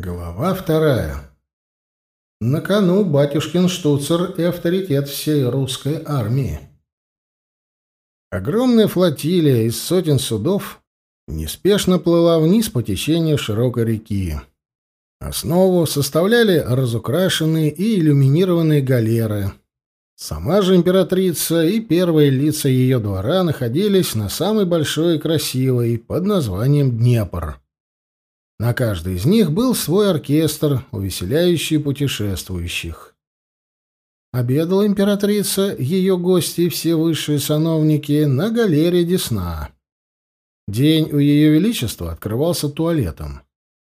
Глава вторая. На кону батюшкин штуцер и авторитет всей русской армии. Огромная флотилия из сотен судов неспешно плыла вниз по течению широкой реки. Основу составляли разукрашенные и иллюминированные галеры. Сама же императрица и первые лица ее двора находились на самой большой и красивой под названием Днепр. На каждой из них был свой оркестр, увеселяющий путешествующих. Обедала императрица, ее гости и все высшие сановники на галере Десна. День у ее величества открывался туалетом.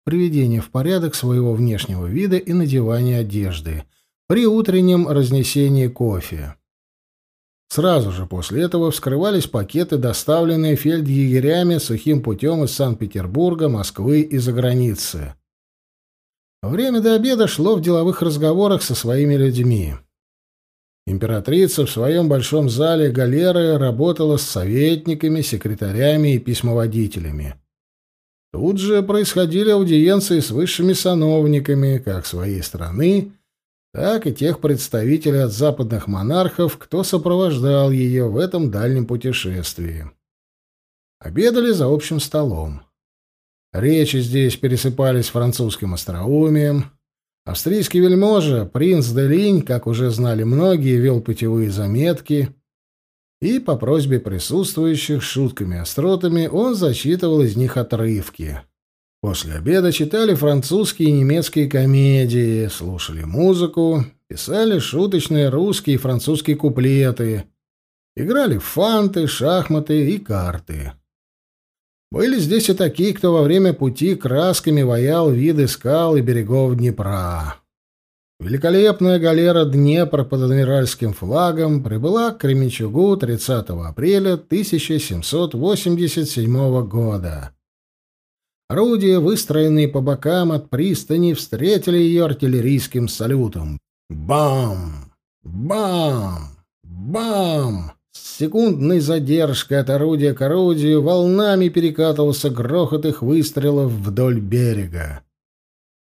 Приведение в порядок своего внешнего вида и надевание одежды. При утреннем разнесении кофе. Сразу же после этого вскрывались пакеты, доставленные фельдъегерями сухим путем из Санкт-Петербурга, Москвы и за границы. Время до обеда шло в деловых разговорах со своими людьми. Императрица в своем большом зале галеры работала с советниками, секретарями и письмоводителями. Тут же происходили аудиенции с высшими сановниками как своей страны, так и тех представителей от западных монархов, кто сопровождал ее в этом дальнем путешествии. Обедали за общим столом. Речи здесь пересыпались французским остроумием. Австрийский вельможа, принц де Линь, как уже знали многие, вел путевые заметки, и по просьбе присутствующих шутками и остротами он зачитывал из них отрывки. После обеда читали французские и немецкие комедии, слушали музыку, писали шуточные русские и французские куплеты, играли в фанты, шахматы и карты. Были здесь и такие, кто во время пути красками ваял виды скал и берегов Днепра. Великолепная галера Днепр под адмиральским флагом прибыла к Кременчугу 30 апреля 1787 года. Орудия, выстроенные по бокам от пристани, встретили ее артиллерийским салютом. Бам! Бам! Бам! С секундной задержкой от орудия к орудию волнами перекатывался грохот их выстрелов вдоль берега.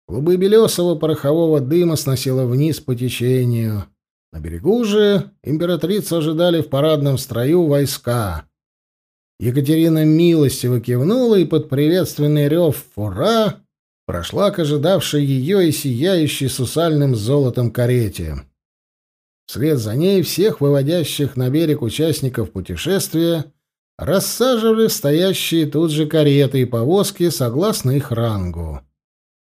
Клубы белесого порохового дыма сносило вниз по течению. На берегу же императрицу ожидали в парадном строю войска. Екатерина милостиво кивнула и под приветственный рев «Ура!» прошла к ожидавшей ее и сияющей сусальным золотом карете. Вслед за ней всех выводящих на берег участников путешествия рассаживали стоящие тут же кареты и повозки согласно их рангу.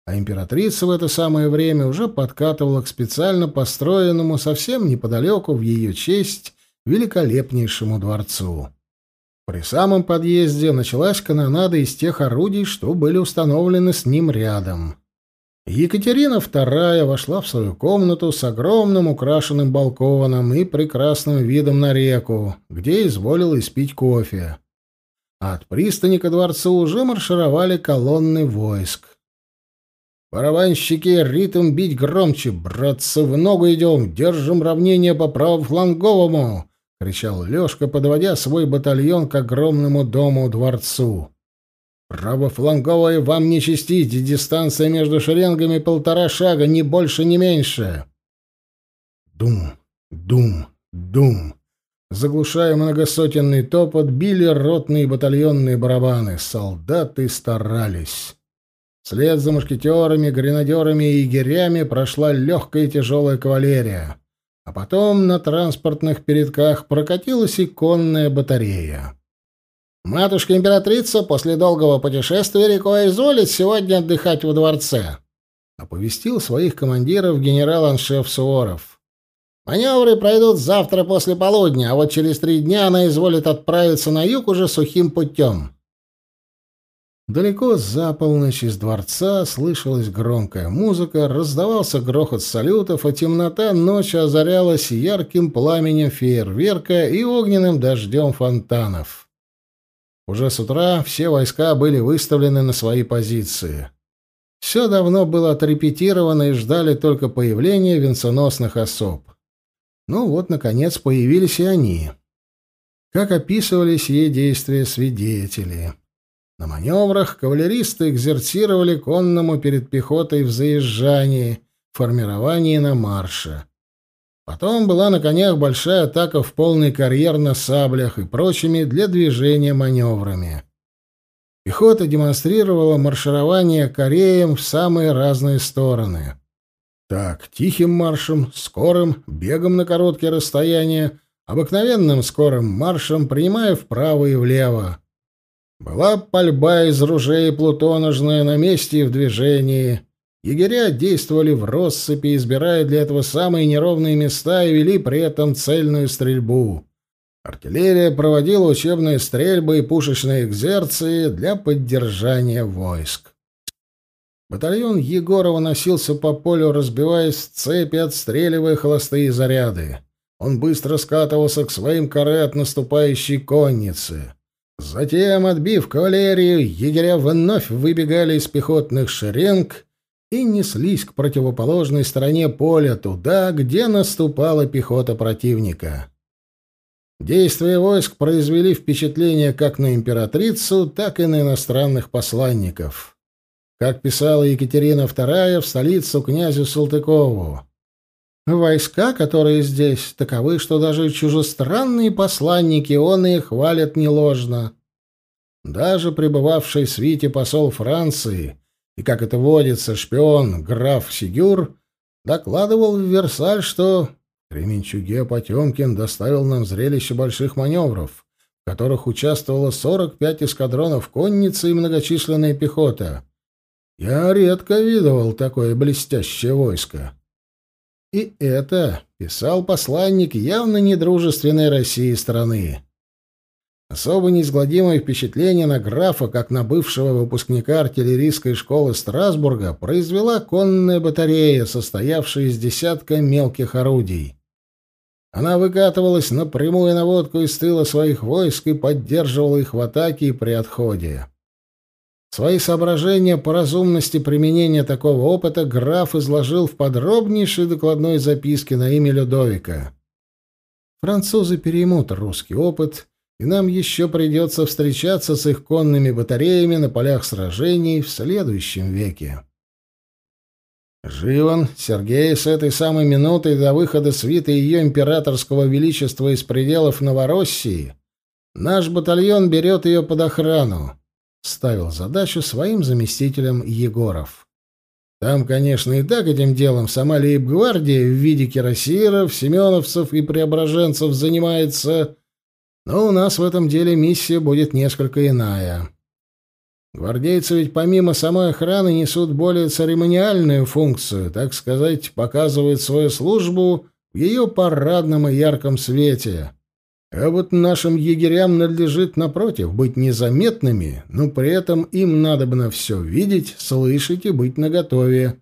А императрица в это самое время уже подкатывала к специально построенному совсем неподалеку в ее честь великолепнейшему дворцу. При самом подъезде началась канонада из тех орудий, что были установлены с ним рядом. Екатерина II вошла в свою комнату с огромным украшенным балконом и прекрасным видом на реку, где изволила испить кофе. От пристани ко дворцу уже маршировали колонны войск. «Барабанщики, ритм бить громче, братцы, в ногу идем, держим равнение по правофланговому!» — кричал Лёшка, подводя свой батальон к огромному дому-дворцу. «Правофланговые вам не чистить, дистанция между шеренгами полтора шага, ни больше, ни меньше!» Дум, дум, дум. Заглушая многосотенный топот, били ротные батальонные барабаны. Солдаты старались. Вслед за мушкетерами, гренадерами и егерями прошла легкая и тяжелая кавалерия а потом на транспортных передках прокатилась и конная батарея. «Матушка-императрица после долгого путешествия рекой изволит сегодня отдыхать во дворце», — оповестил своих командиров генерал-аншеф Суворов. «Маневры пройдут завтра после полудня, а вот через три дня она изволит отправиться на юг уже сухим путем. Далеко за полночь из дворца слышалась громкая музыка, раздавался грохот салютов, а темнота ночи озарялась ярким пламенем фейерверка и огненным дождем фонтанов. Уже с утра все войска были выставлены на свои позиции. Все давно было отрепетировано и ждали только появления венценосных особ. Ну вот, наконец, появились и они. Как описывались ей действия свидетели. На маневрах кавалеристы экзерцировали конному перед пехотой в заезжании, формировании на марше. Потом была на конях большая атака в полный карьер на саблях и прочими для движения маневрами. Пехота демонстрировала марширование кореем в самые разные стороны. Так, тихим маршем, скорым, бегом на короткие расстояния, обыкновенным скорым маршем, принимая вправо и влево. Была пальба из ружей плутоножная на месте и в движении. Егеря действовали в россыпи, избирая для этого самые неровные места и вели при этом цельную стрельбу. Артиллерия проводила учебные стрельбы и пушечные экзерции для поддержания войск. Батальон Егорова носился по полю, разбиваясь в цепи, отстреливая холостые заряды. Он быстро скатывался к своим коре от наступающей конницы. Затем, отбив кавалерию, егеря вновь выбегали из пехотных шеренг и неслись к противоположной стороне поля, туда, где наступала пехота противника. Действия войск произвели впечатление как на императрицу, так и на иностранных посланников. Как писала Екатерина II в столицу князю Салтыкову. «Войска, которые здесь, таковы, что даже чужестранные посланники он их хвалят неложно. Даже пребывавший в свите посол Франции и, как это водится, шпион граф Сигюр докладывал в Версаль, что Кременчуге Потемкин доставил нам зрелище больших маневров, в которых участвовало 45 эскадронов конницы и многочисленная пехота. Я редко видывал такое блестящее войско. И это писал посланник явно недружественной России страны. Особо неизгладимое впечатление на графа, как на бывшего выпускника артиллерийской школы Страсбурга, произвела конная батарея, состоявшая из десятка мелких орудий. Она выкатывалась на прямую наводку из тыла своих войск и поддерживала их в атаке и при отходе. Свои соображения по разумности применения такого опыта граф изложил в подробнейшей докладной записке на имя Людовика. Французы переймут русский опыт и нам еще придется встречаться с их конными батареями на полях сражений в следующем веке. Живан, Сергей с этой самой минуты до выхода свиты ее императорского величества из пределов Новороссии наш батальон берет ее под охрану, ставил задачу своим заместителям Егоров. Там, конечно, и так этим делом сама лейб-гвардия в виде кирасиров, семеновцев и преображенцев занимается но у нас в этом деле миссия будет несколько иная. Гвардейцы ведь помимо самой охраны несут более церемониальную функцию, так сказать, показывают свою службу в ее парадном и ярком свете. А вот нашим егерям надлежит, напротив, быть незаметными, но при этом им надо бы на все видеть, слышать и быть наготове,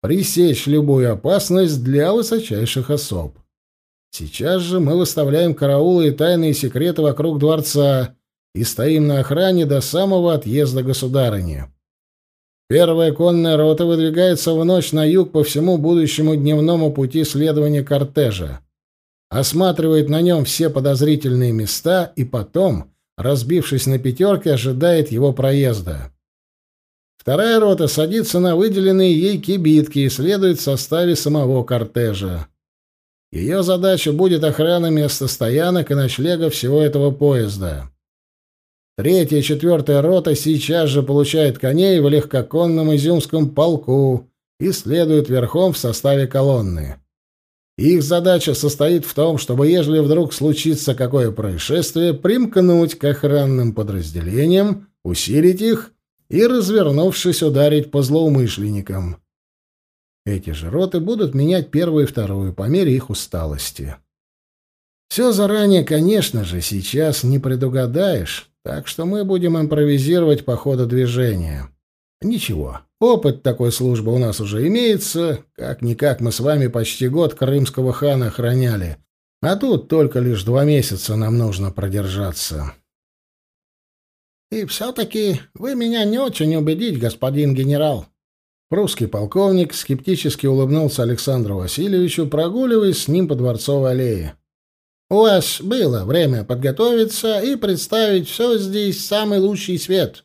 пресечь любую опасность для высочайших особ. Сейчас же мы выставляем караулы и тайные секреты вокруг дворца и стоим на охране до самого отъезда государыни. Первая конная рота выдвигается в ночь на юг по всему будущему дневному пути следования кортежа. Осматривает на нем все подозрительные места и потом, разбившись на пятерки, ожидает его проезда. Вторая рота садится на выделенные ей кибитки и следует в составе самого кортежа. Ее задача будет охрана места стоянок и ночлега всего этого поезда. Третья и четвертая рота сейчас же получает коней в легкоконном изюмском полку и следует верхом в составе колонны. Их задача состоит в том, чтобы, ежели вдруг случится какое происшествие, примкнуть к охранным подразделениям, усилить их и, развернувшись, ударить по злоумышленникам. Эти же роты будут менять первую и вторую по мере их усталости. Все заранее, конечно же, сейчас не предугадаешь, так что мы будем импровизировать по ходу движения. Ничего, опыт такой службы у нас уже имеется, как-никак мы с вами почти год крымского хана охраняли, а тут только лишь два месяца нам нужно продержаться. «И все-таки вы меня не очень убедить, господин генерал», Прусский полковник скептически улыбнулся Александру Васильевичу, прогуливаясь с ним по Дворцовой аллее. «У вас было время подготовиться и представить все здесь самый лучший свет.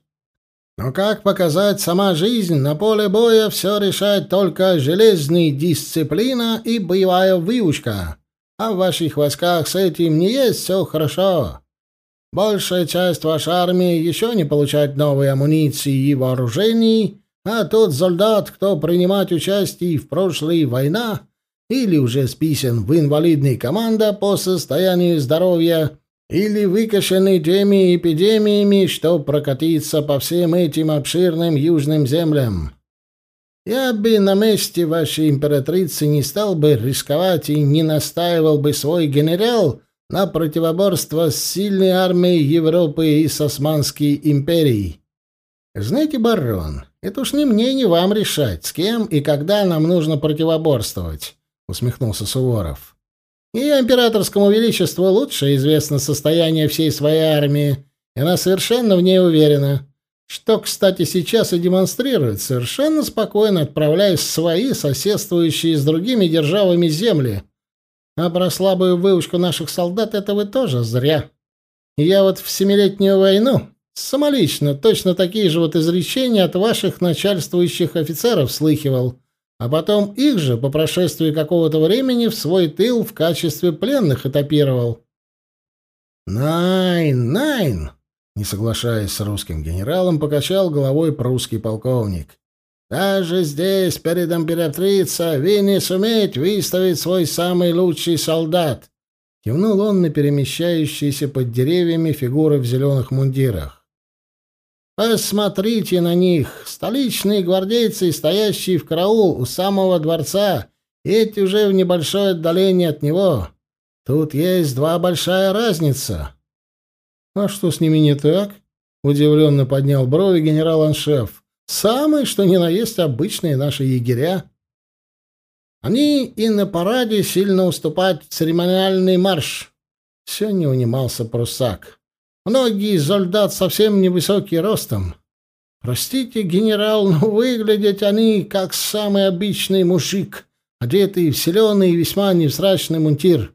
Но, как показать сама жизнь, на поле боя все решает только железная дисциплина и боевая выучка. А в ваших войсках с этим не есть все хорошо. Большая часть вашей армии еще не получает новой амуниции и вооружений, а тот солдат, кто принимает участие в прошлой войне, или уже списан в инвалидной команда по состоянию здоровья, или выкашены теми эпидемиями, что прокатиться по всем этим обширным южным землям. Я бы на месте вашей императрицы не стал бы рисковать и не настаивал бы свой генерал на противоборство с сильной армией Европы и с Османской империей. Знаете, барон, это уж не мне, не вам решать, с кем и когда нам нужно противоборствовать, усмехнулся Суворов. Ее императорскому величеству лучше известно состояние всей своей армии, и она совершенно в ней уверена. Что, кстати, сейчас и демонстрирует, совершенно спокойно отправляясь в свои соседствующие с другими державами земли — а про слабую выучку наших солдат это вы тоже зря. Я вот в Семилетнюю войну самолично точно такие же вот изречения от ваших начальствующих офицеров слыхивал, а потом их же по прошествии какого-то времени в свой тыл в качестве пленных этапировал. «Найн, найн!» Не соглашаясь с русским генералом, покачал головой прусский полковник. Даже здесь, перед императрицей, вы не сумеете выставить свой самый лучший солдат. Кивнул он на перемещающиеся под деревьями фигуры в зеленых мундирах. Посмотрите на них, столичные гвардейцы, стоящие в караул у самого дворца, эти уже в небольшое отдалении от него. Тут есть два большая разница. А что с ними не так? Удивленно поднял брови генерал-аншеф. Самые, что ни на есть, обычные наши егеря. Они и на параде сильно уступают церемониальный марш. Все не унимался прусак. Многие солдат совсем невысокие ростом. Простите, генерал, но выглядят они как самый обычный мужик, одетый в зеленый и весьма невзрачный мунтир.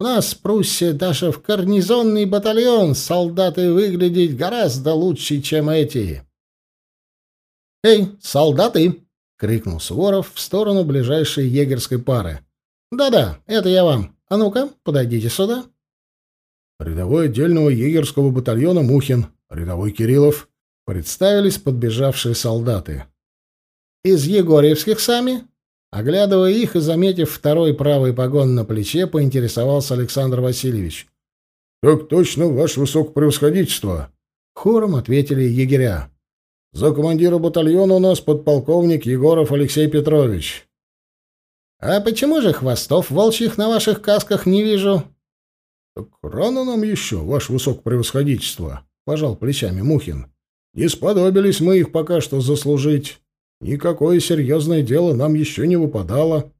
У нас в Пруссии даже в гарнизонный батальон солдаты выглядят гораздо лучше, чем эти. «Эй, солдаты!» — крикнул Суворов в сторону ближайшей егерской пары. «Да-да, это я вам. А ну-ка, подойдите сюда». Рядовой отдельного егерского батальона Мухин, рядовой Кириллов, представились подбежавшие солдаты. «Из Егорьевских сами?» Оглядывая их и заметив второй правый погон на плече, поинтересовался Александр Васильевич. «Так точно, ваше высокопревосходительство!» Хором ответили егеря. За командира батальона у нас подполковник Егоров Алексей Петрович. А почему же хвостов волчьих на ваших касках не вижу? Так рано нам еще, ваше высокопревосходительство, пожал плечами Мухин. Не сподобились мы их пока что заслужить. Никакое серьезное дело нам еще не выпадало.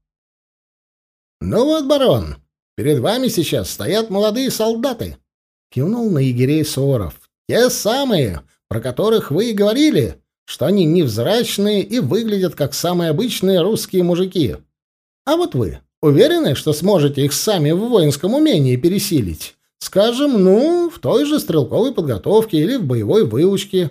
Ну вот, барон, перед вами сейчас стоят молодые солдаты, кивнул на егерей Соров. Те самые, про которых вы и говорили, что они невзрачные и выглядят как самые обычные русские мужики. А вот вы уверены, что сможете их сами в воинском умении пересилить? Скажем, ну, в той же стрелковой подготовке или в боевой выучке.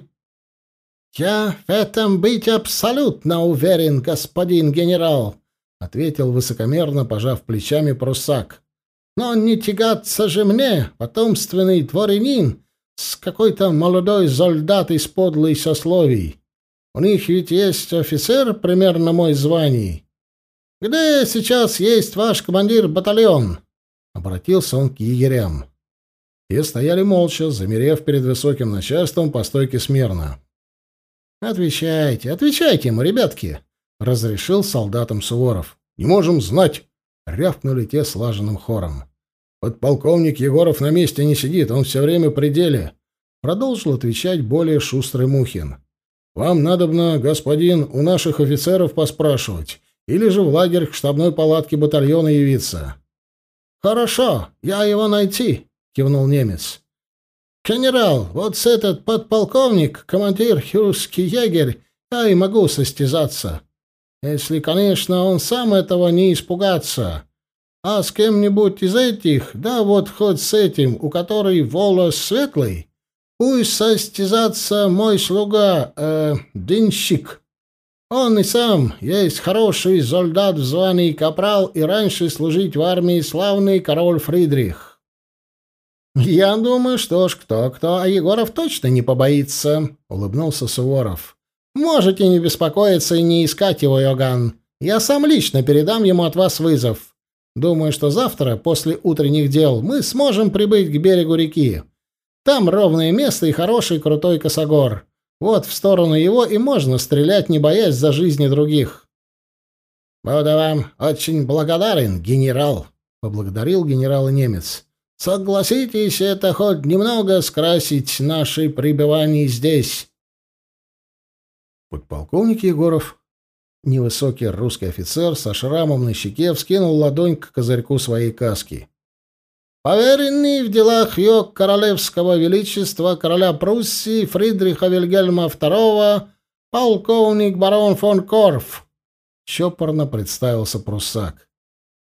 «Я в этом быть абсолютно уверен, господин генерал», — ответил высокомерно, пожав плечами прусак. «Но не тягаться же мне, потомственный дворянин, с какой-то молодой солдат из подлой сословий. У них ведь есть офицер примерно мой званий. Где сейчас есть ваш командир батальон? Обратился он к егерям. Те стояли молча, замерев перед высоким начальством по стойке смирно. «Отвечайте, отвечайте ему, ребятки!» — разрешил солдатам Суворов. «Не можем знать!» — рявкнули те слаженным хором. Подполковник Егоров на месте не сидит, он все время при деле. Продолжил отвечать более шустрый Мухин. Вам надобно, господин, у наших офицеров поспрашивать, или же в лагерь к штабной палатке батальона явиться. Хорошо, я его найти, кивнул немец. Генерал, вот с этот подполковник, командир хюрский егерь, я и могу состязаться. Если, конечно, он сам этого не испугаться. А с кем-нибудь из этих, да вот хоть с этим, у которой волос светлый, Пусть состязаться мой слуга, э, денщик. Он и сам есть хороший солдат в звании капрал и раньше служить в армии славный король Фридрих. Я думаю, что ж, кто-кто, а Егоров точно не побоится, улыбнулся Суворов. Можете не беспокоиться и не искать его, Йоган. Я сам лично передам ему от вас вызов. Думаю, что завтра, после утренних дел, мы сможем прибыть к берегу реки. Там ровное место и хороший крутой косогор. Вот в сторону его и можно стрелять, не боясь за жизни других. «Буду вам очень благодарен, генерал», — поблагодарил генерал немец. «Согласитесь, это хоть немного скрасить наше пребывание здесь». Подполковник Егоров, невысокий русский офицер со шрамом на щеке, вскинул ладонь к козырьку своей каски. Поверенный в делах ее королевского величества короля Пруссии Фридриха Вильгельма II полковник барон фон Корф, чопорно представился пруссак.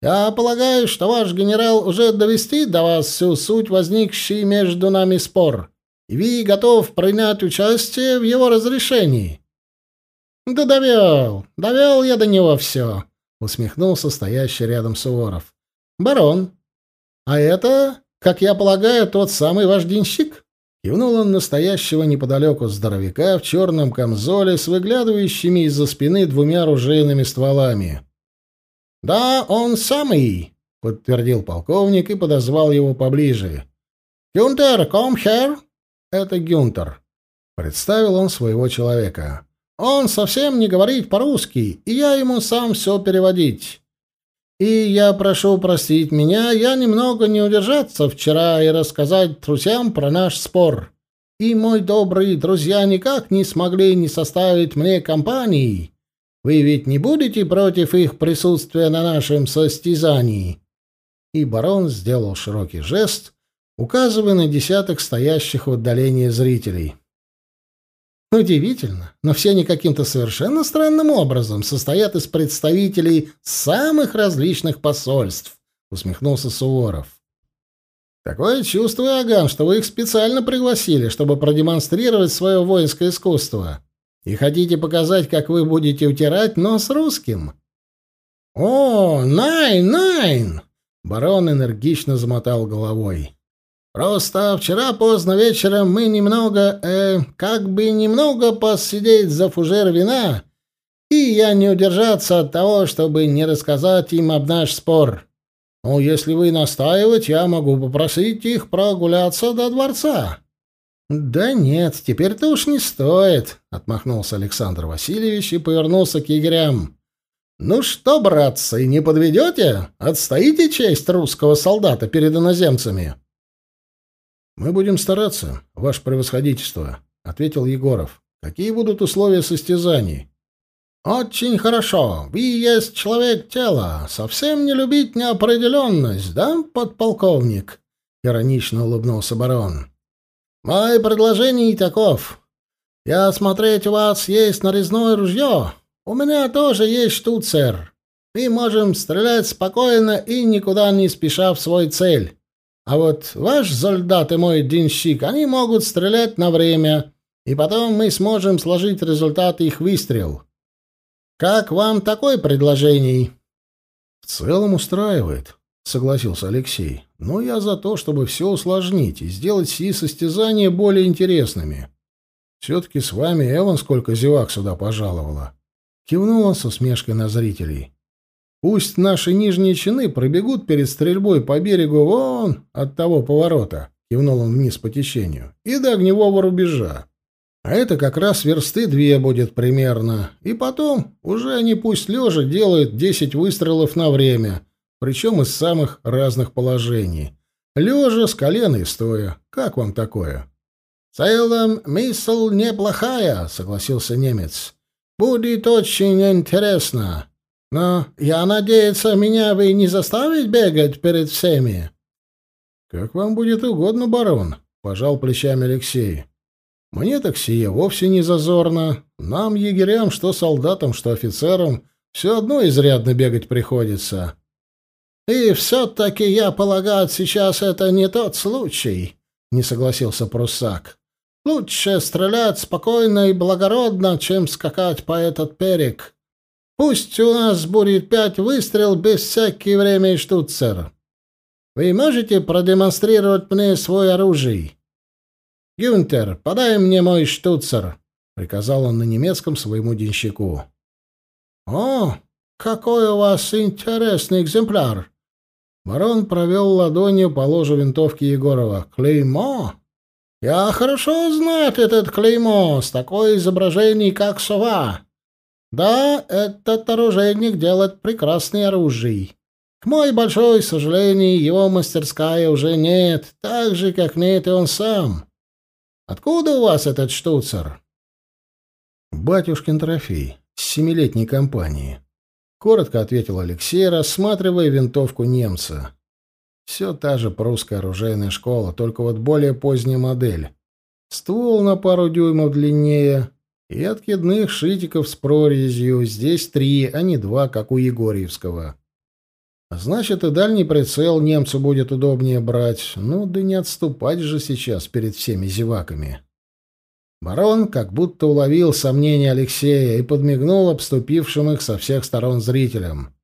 Я полагаю, что ваш генерал уже довестит до вас всю суть возникший между нами спор, и вы готов принять участие в его разрешении. Да довел, довел я до него все, усмехнулся стоящий рядом Суворов. Барон, а это, как я полагаю, тот самый ваш денщик? Кивнул он настоящего неподалеку здоровяка в черном камзоле с выглядывающими из-за спины двумя оружейными стволами. «Да, он самый», — подтвердил полковник и подозвал его поближе. «Гюнтер, come here!» «Это Гюнтер», — представил он своего человека. «Он совсем не говорит по-русски, и я ему сам все переводить. И я прошу простить меня, я немного не удержаться вчера и рассказать друзьям про наш спор. И, мой добрый друзья, никак не смогли не составить мне компании. Вы ведь не будете против их присутствия на нашем состязании?» И барон сделал широкий жест, указывая на десяток стоящих в отдалении зрителей. Удивительно, но все они каким-то совершенно странным образом состоят из представителей самых различных посольств, усмехнулся Суворов. Такое чувство, Аган, что вы их специально пригласили, чтобы продемонстрировать свое воинское искусство. И хотите показать, как вы будете утирать нос русским? О, найн, найн! Барон энергично замотал головой. Просто вчера поздно вечером мы немного, э, как бы немного посидеть за фужер вина, и я не удержаться от того, чтобы не рассказать им об наш спор. Ну, если вы настаивать, я могу попросить их прогуляться до дворца». «Да нет, теперь-то уж не стоит», — отмахнулся Александр Васильевич и повернулся к егерям. «Ну что, братцы, не подведете? Отстоите честь русского солдата перед иноземцами?» Мы будем стараться, ваше превосходительство, ответил Егоров. Какие будут условия состязаний? Очень хорошо. Вы есть человек тела, совсем не любить неопределенность, да, подполковник? иронично улыбнулся барон. Мое предложение таков. Я смотреть у вас есть нарезное ружье. У меня тоже есть штуцер. Мы можем стрелять спокойно и никуда не спеша в свой цель. А вот ваш солдат и мой денщик, они могут стрелять на время, и потом мы сможем сложить результаты их выстрел. Как вам такое предложение? В целом устраивает, согласился Алексей. Но я за то, чтобы все усложнить и сделать сии состязания более интересными. Все-таки с вами Эван сколько зевак сюда пожаловала. Кивнул он с усмешкой на зрителей. Пусть наши нижние чины пробегут перед стрельбой по берегу вон от того поворота, кивнул он вниз по течению, и до огневого рубежа. А это как раз версты две будет примерно. И потом уже они пусть лежа делают десять выстрелов на время, причем из самых разных положений. Лежа, с колена и стоя. Как вам такое? — целом, мысль неплохая, — согласился немец. — Будет очень интересно. Но я надеюсь, меня вы не заставить бегать перед всеми. Как вам будет угодно, барон, пожал плечами Алексей. Мне так сие вовсе не зазорно. Нам, егерям, что солдатам, что офицерам, все одно изрядно бегать приходится. И все-таки, я полагаю, сейчас это не тот случай, не согласился пруссак. Лучше стрелять спокойно и благородно, чем скакать по этот перек. Пусть у нас будет пять выстрел без всякие время и. Вы можете продемонстрировать мне свой оружие? Гюнтер, подай мне мой штуцер, приказал он на немецком своему денщику. О, какой у вас интересный экземпляр. Барон провел ладонью по ложу винтовки Егорова. Клеймо? Я хорошо знаю этот клеймо с такой изображением, как сова. Да, этот оружейник делает прекрасное оружие. К моей большой сожалению, его мастерская уже нет, так же, как нет и он сам. Откуда у вас этот штуцер? Батюшкин трофей с семилетней компании. Коротко ответил Алексей, рассматривая винтовку немца. Все та же прусская оружейная школа, только вот более поздняя модель. Ствол на пару дюймов длиннее и откидных шитиков с прорезью. Здесь три, а не два, как у Егорьевского. Значит, и дальний прицел немцу будет удобнее брать. Ну, да не отступать же сейчас перед всеми зеваками. Барон как будто уловил сомнения Алексея и подмигнул обступившим их со всех сторон зрителям.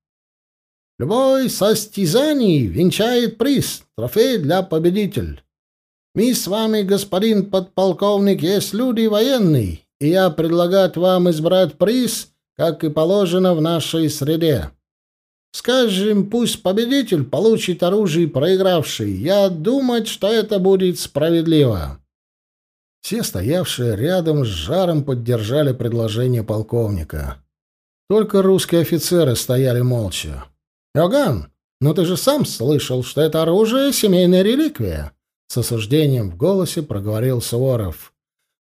Любой состязаний венчает приз, трофей для победителя. Мы с вами, господин подполковник, есть люди военные, и я предлагаю вам избрать приз, как и положено в нашей среде. Скажем, пусть победитель получит оружие проигравший. Я думаю, что это будет справедливо. Все стоявшие рядом с жаром поддержали предложение полковника. Только русские офицеры стояли молча. «Иоганн, но ты же сам слышал, что это оружие — семейная реликвия!» С осуждением в голосе проговорил Суворов.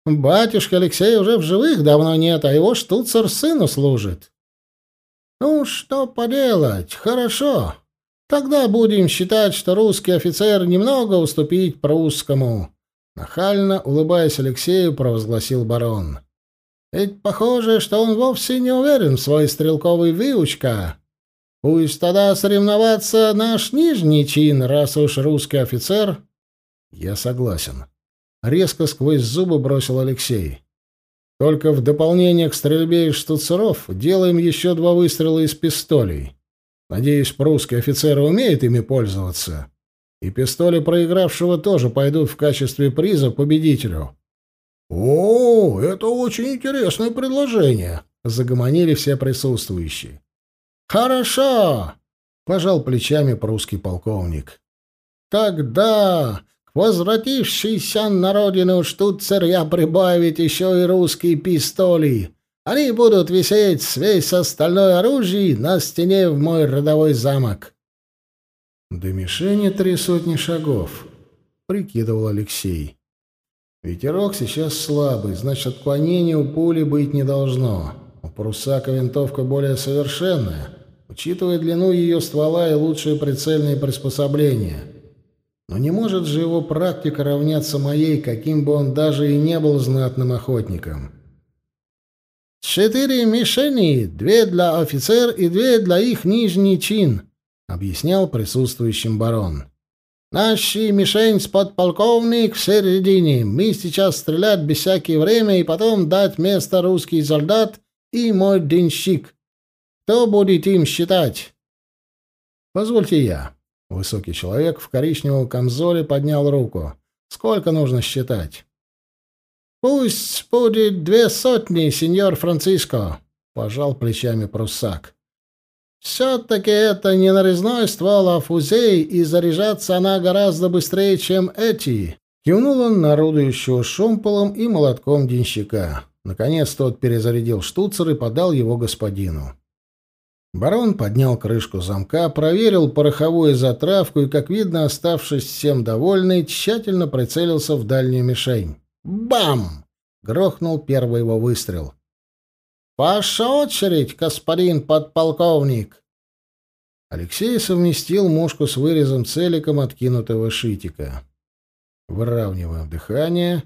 «Батюшка Алексей уже в живых давно нет, а его штуцер сыну служит». «Ну, что поделать, хорошо. Тогда будем считать, что русский офицер немного уступить прусскому». Нахально, улыбаясь Алексею, провозгласил барон. «Ведь похоже, что он вовсе не уверен в своей стрелковой выучка. Пусть тогда соревноваться наш нижний чин, раз уж русский офицер. Я согласен. Резко сквозь зубы бросил Алексей. Только в дополнение к стрельбе из штуцеров делаем еще два выстрела из пистолей. Надеюсь, прусский офицер умеет ими пользоваться. И пистоли проигравшего тоже пойдут в качестве приза победителю. О, это очень интересное предложение, загомонили все присутствующие. «Хорошо!» — пожал плечами прусский полковник. «Тогда к возвратившейся на родину штуцер я прибавить еще и русские пистоли. Они будут висеть весь остальное оружие на стене в мой родовой замок». «До мишени три сотни шагов», — прикидывал Алексей. «Ветерок сейчас слабый, значит, отклонения у пули быть не должно. У прусака винтовка более совершенная» учитывая длину ее ствола и лучшие прицельные приспособления. Но не может же его практика равняться моей, каким бы он даже и не был знатным охотником. «Четыре мишени, две для офицер и две для их нижний чин», — объяснял присутствующим барон. «Наши мишень с подполковник в середине. Мы сейчас стрелять без всякие время и потом дать место русский солдат и мой денщик. Кто будет им считать? Позвольте я. Высокий человек в коричневом камзоле поднял руку. Сколько нужно считать? Пусть будет две сотни, сеньор Франциско, пожал плечами пруссак. Все-таки это не нарезной ствол, а фузей, и заряжаться она гораздо быстрее, чем эти. Кивнул он на орудующего шомполом и молотком денщика. Наконец тот перезарядил штуцер и подал его господину. Барон поднял крышку замка, проверил пороховую затравку и, как видно, оставшись всем довольный, тщательно прицелился в дальнюю мишень. «Бам!» — грохнул первый его выстрел. «Ваша очередь, господин подполковник!» Алексей совместил мушку с вырезом целиком откинутого шитика. Выравниваем дыхание,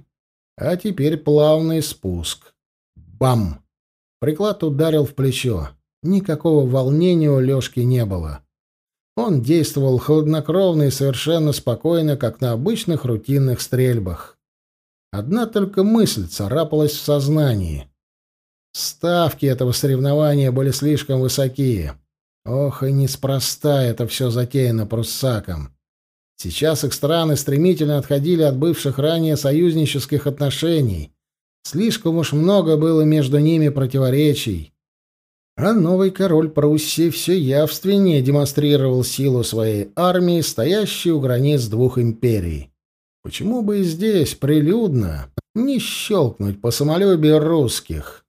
а теперь плавный спуск. Бам! Приклад ударил в плечо. Никакого волнения у Лёшки не было. Он действовал хладнокровно и совершенно спокойно, как на обычных рутинных стрельбах. Одна только мысль царапалась в сознании. Ставки этого соревнования были слишком высокие. Ох, и неспроста это все затеяно пруссаком. Сейчас их страны стремительно отходили от бывших ранее союзнических отношений. Слишком уж много было между ними противоречий. А новый король Пруссии все явственнее демонстрировал силу своей армии, стоящей у границ двух империй. Почему бы и здесь, прилюдно, не щелкнуть по самолюбию русских?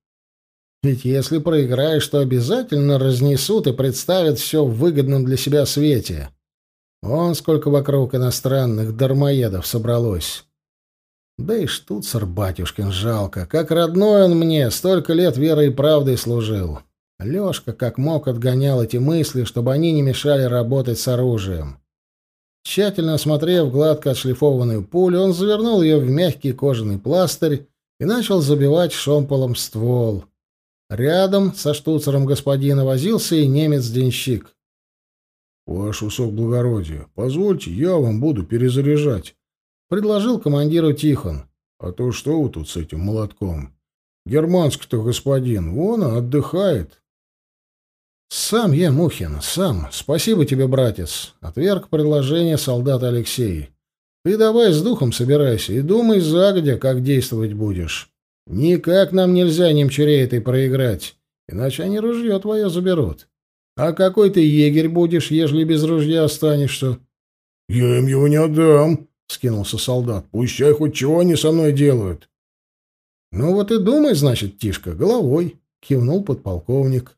Ведь если проиграешь, то обязательно разнесут и представят все в выгодном для себя свете. Вон сколько вокруг иностранных дармоедов собралось. Да и штуцер батюшкин жалко. Как родной он мне, столько лет верой и правдой служил. Лёшка как мог отгонял эти мысли, чтобы они не мешали работать с оружием. Тщательно осмотрев гладко отшлифованную пулю, он завернул ее в мягкий кожаный пластырь и начал забивать шомполом ствол. Рядом со штуцером господина возился и немец-денщик. — Ваш высок благородие, позвольте, я вам буду перезаряжать, — предложил командиру Тихон. — А то что вы тут с этим молотком? Германский-то господин, вон он отдыхает. «Сам я, Мухин, сам. Спасибо тебе, братец», — отверг предложение солдата Алексей. «Ты давай с духом собирайся и думай загодя, как действовать будешь. Никак нам нельзя немчурей этой проиграть, иначе они ружье твое заберут. А какой ты егерь будешь, ежели без ружья останешься?» «Я им его не отдам», — скинулся солдат. «Пущай хоть чего они со мной делают». «Ну вот и думай, значит, Тишка, головой», — кивнул подполковник.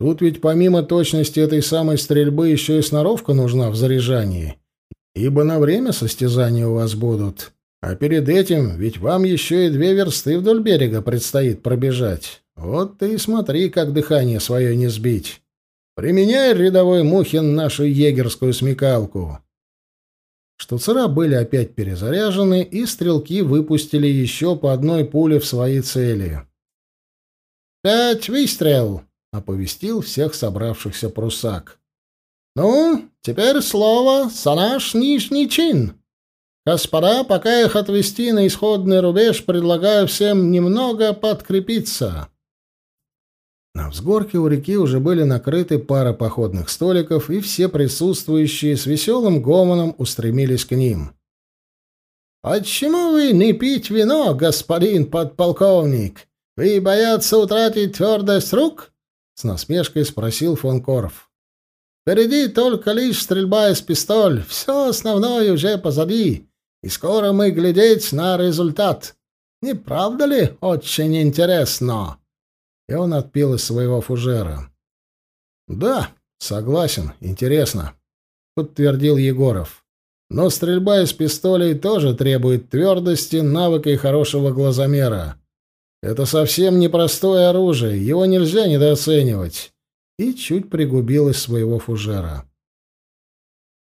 Тут ведь помимо точности этой самой стрельбы еще и сноровка нужна в заряжании. Ибо на время состязания у вас будут. А перед этим ведь вам еще и две версты вдоль берега предстоит пробежать. Вот ты и смотри, как дыхание свое не сбить. Применяй, рядовой Мухин, нашу егерскую смекалку. Штуцера были опять перезаряжены, и стрелки выпустили еще по одной пуле в свои цели. «Пять выстрел!» Оповестил всех собравшихся прусак. «Ну, теперь слово за наш нижний чин. Господа, пока их отвести на исходный рубеж, предлагаю всем немного подкрепиться». На взгорке у реки уже были накрыты пара походных столиков, и все присутствующие с веселым гомоном устремились к ним. «Почему вы не пить вино, господин подполковник? Вы боятся утратить твердость рук?» — с насмешкой спросил фон Корф. «Впереди только лишь стрельба из пистоль. Все основное уже позади, и скоро мы глядеть на результат. Не правда ли очень интересно?» И он отпил из своего фужера. «Да, согласен, интересно», — подтвердил Егоров. «Но стрельба из пистолей тоже требует твердости, навыка и хорошего глазомера. Это совсем непростое оружие, его нельзя недооценивать. И чуть пригубил из своего фужера.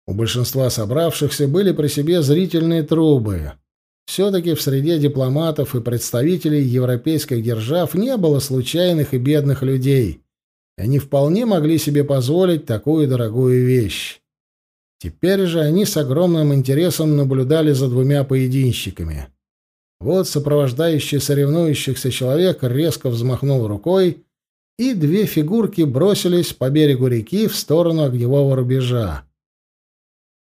У большинства собравшихся были при себе зрительные трубы. Все-таки в среде дипломатов и представителей европейских держав не было случайных и бедных людей. Они вполне могли себе позволить такую дорогую вещь. Теперь же они с огромным интересом наблюдали за двумя поединщиками. Вот сопровождающий соревнующихся человек резко взмахнул рукой, и две фигурки бросились по берегу реки в сторону огневого рубежа.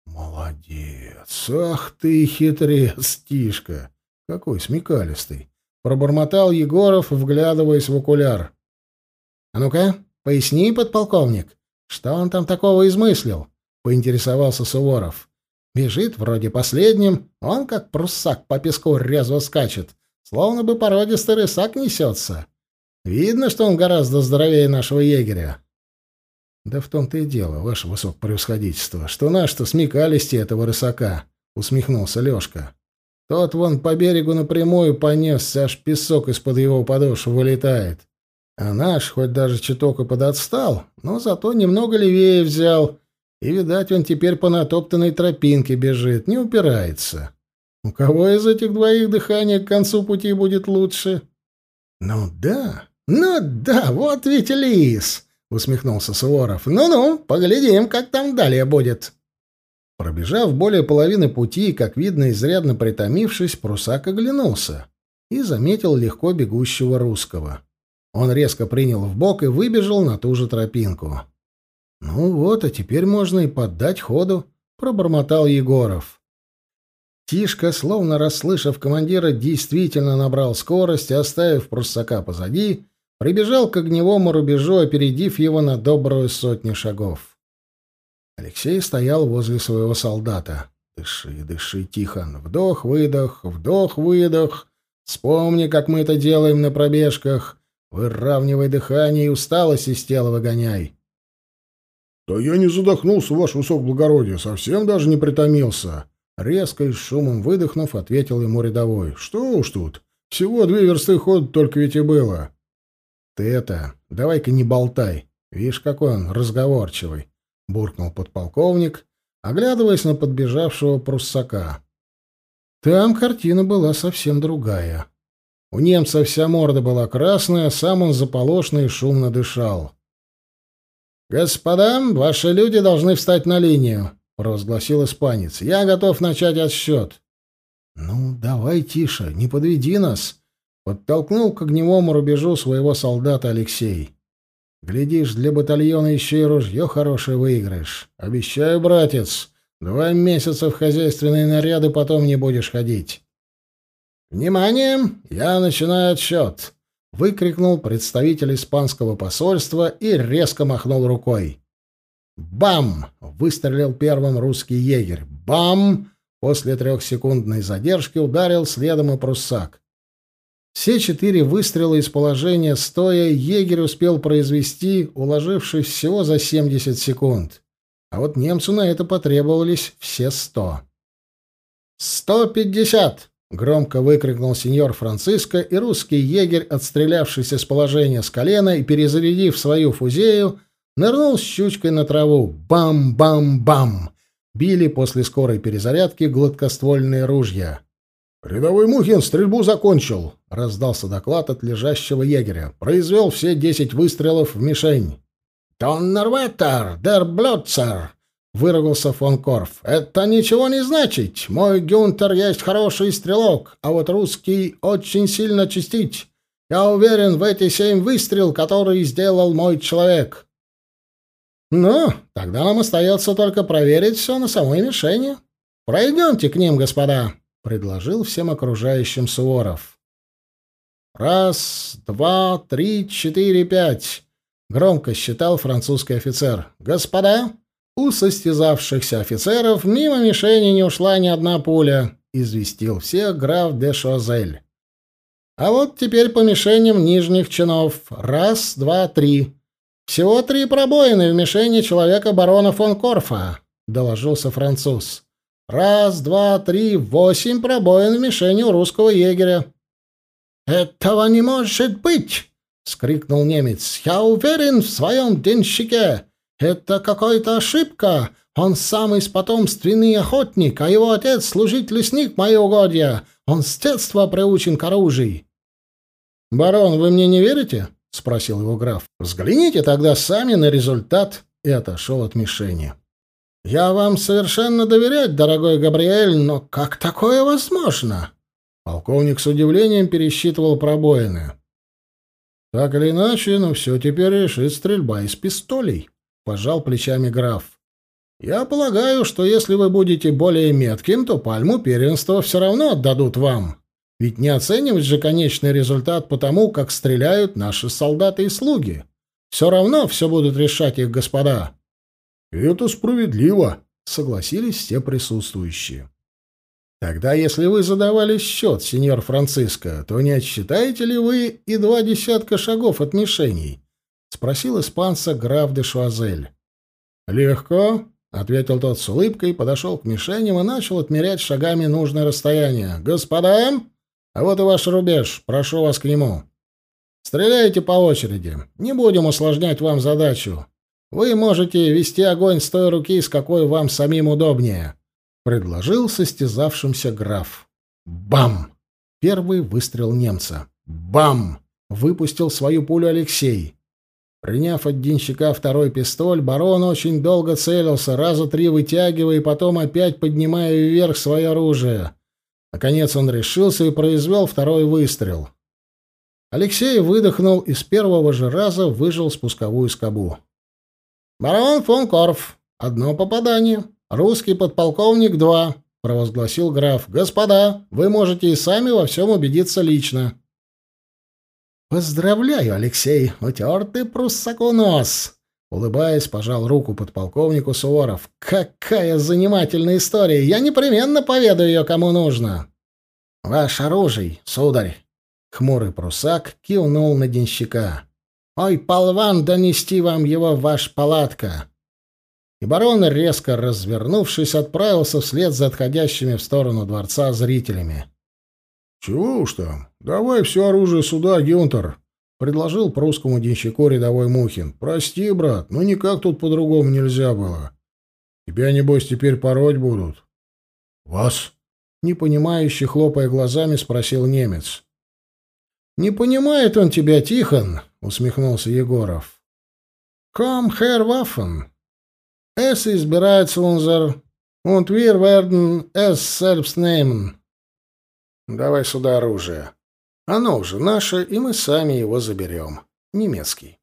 «Молодец! Ах ты, хитрец, Тишка! Какой смекалистый!» — пробормотал Егоров, вглядываясь в окуляр. «А ну-ка, поясни, подполковник, что он там такого измыслил?» — поинтересовался Суворов. Бежит вроде последним, он как пруссак по песку резво скачет, словно бы породистый рысак несется. Видно, что он гораздо здоровее нашего егеря. — Да в том-то и дело, ваше высокопревосходительство, что наш-то смекалисти этого рысака, — усмехнулся Лешка. Тот вон по берегу напрямую понесся, аж песок из-под его подошвы вылетает. А наш, хоть даже чуток и подотстал, но зато немного левее взял — и, видать, он теперь по натоптанной тропинке бежит, не упирается. У кого из этих двоих дыхание к концу пути будет лучше? — Ну да, ну да, вот ведь лис! — усмехнулся Суворов. «Ну — Ну-ну, поглядим, как там далее будет. Пробежав более половины пути, как видно, изрядно притомившись, прусак оглянулся и заметил легко бегущего русского. Он резко принял в бок и выбежал на ту же тропинку. «Ну вот, а теперь можно и поддать ходу», — пробормотал Егоров. Тишка, словно расслышав командира, действительно набрал скорость и, оставив пруссака позади, прибежал к огневому рубежу, опередив его на добрую сотню шагов. Алексей стоял возле своего солдата. «Дыши, дыши, Тихон. Вдох-выдох, вдох-выдох. Вспомни, как мы это делаем на пробежках. Выравнивай дыхание и усталость из тела выгоняй». «Да я не задохнулся, ваше высокоблагородие, совсем даже не притомился». Резко и с шумом выдохнув, ответил ему рядовой. «Что уж тут. Всего две версты ход только ведь и было». «Ты это, давай-ка не болтай. Видишь, какой он разговорчивый», — буркнул подполковник, оглядываясь на подбежавшего пруссака. Там картина была совсем другая. У немца вся морда была красная, сам он заполошно и шумно дышал. «Господа, ваши люди должны встать на линию», — провозгласил испанец. «Я готов начать отсчет». «Ну, давай тише, не подведи нас», — подтолкнул к огневому рубежу своего солдата Алексей. «Глядишь, для батальона еще и ружье хорошее выиграешь. Обещаю, братец, два месяца в хозяйственные наряды потом не будешь ходить». «Внимание! Я начинаю отсчет!» — выкрикнул представитель испанского посольства и резко махнул рукой. «Бам!» — выстрелил первым русский егерь. «Бам!» — после трехсекундной задержки ударил следом и пруссак. Все четыре выстрела из положения стоя егерь успел произвести, уложившись всего за 70 секунд. А вот немцу на это потребовались все сто. «Сто пятьдесят!» — громко выкрикнул сеньор Франциско, и русский егерь, отстрелявшийся с положения с колена и перезарядив свою фузею, Нырнул с щучкой на траву. Бам-бам-бам! Били после скорой перезарядки гладкоствольные ружья. «Рядовой Мухин стрельбу закончил», — раздался доклад от лежащего егеря. «Произвел все десять выстрелов в мишень». «Доннерветтер, дер Блюцер!» — выругался фон Корф. «Это ничего не значит. Мой Гюнтер есть хороший стрелок, а вот русский очень сильно чистить. Я уверен в эти семь выстрел, которые сделал мой человек». «Ну, тогда нам остается только проверить все на самой мишени. Пройдемте к ним, господа», — предложил всем окружающим Суворов. «Раз, два, три, четыре, пять», — громко считал французский офицер. «Господа, у состязавшихся офицеров мимо мишени не ушла ни одна пуля», — известил всех граф де Шозель. «А вот теперь по мишеням нижних чинов. Раз, два, три». «Всего три пробоины в мишени человека барона фон Корфа», — доложился француз. «Раз, два, три, восемь пробоин в мишени у русского егеря». «Этого не может быть!» — скрикнул немец. «Я уверен в своем денщике. Это какая-то ошибка. Он самый спотомственный охотник, а его отец — служить лесник моего угодья. Он с детства приучен к оружию». «Барон, вы мне не верите?» — спросил его граф. «Взгляните тогда сами на результат» и отошел от мишени. «Я вам совершенно доверять, дорогой Габриэль, но как такое возможно?» Полковник с удивлением пересчитывал пробоины. «Так или иначе, но все теперь решит стрельба из пистолей», — пожал плечами граф. «Я полагаю, что если вы будете более метким, то пальму первенства все равно отдадут вам. Ведь не оценивать же конечный результат по тому, как стреляют наши солдаты и слуги. Все равно все будут решать их господа. — Это справедливо, — согласились все присутствующие. — Тогда, если вы задавали счет, сеньор Франциско, то не отсчитаете ли вы и два десятка шагов от мишеней? — спросил испанца граф де Шуазель. — Легко, — ответил тот с улыбкой, подошел к мишеням и начал отмерять шагами нужное расстояние. — Господа! А вот и ваш рубеж. Прошу вас к нему. Стреляйте по очереди. Не будем усложнять вам задачу. Вы можете вести огонь с той руки, с какой вам самим удобнее, предложил состязавшимся граф. Бам! Первый выстрел немца. Бам! Выпустил свою пулю Алексей. Приняв от денщика второй пистоль, барон очень долго целился, раза три вытягивая и потом опять поднимая вверх свое оружие. Наконец он решился и произвел второй выстрел. Алексей выдохнул и с первого же раза выжил спусковую скобу. «Барон фон Корф. Одно попадание. Русский подполковник — два», — провозгласил граф. «Господа, вы можете и сами во всем убедиться лично». «Поздравляю, Алексей, утертый пруссаку нос!» Улыбаясь, пожал руку подполковнику Суворов. «Какая занимательная история! Я непременно поведаю ее, кому нужно!» «Ваш оружие, сударь!» Хмурый прусак кивнул на денщика. «Ой, полван, донести вам его в ваш палатка!» И барон, резко развернувшись, отправился вслед за отходящими в сторону дворца зрителями. «Чего уж там? Давай все оружие сюда, Гюнтер», — предложил прусскому денщику рядовой Мухин. «Прости, брат, но никак тут по-другому нельзя было. Тебя, небось, теперь пороть будут». «Вас?» — непонимающе, хлопая глазами, спросил немец. «Не понимает он тебя, Тихон», — усмехнулся Егоров. «Ком хер Waffen. Es избирается unser, und wir werden es selbst nehmen». Давай сюда оружие. Оно уже наше, и мы сами его заберем. Немецкий.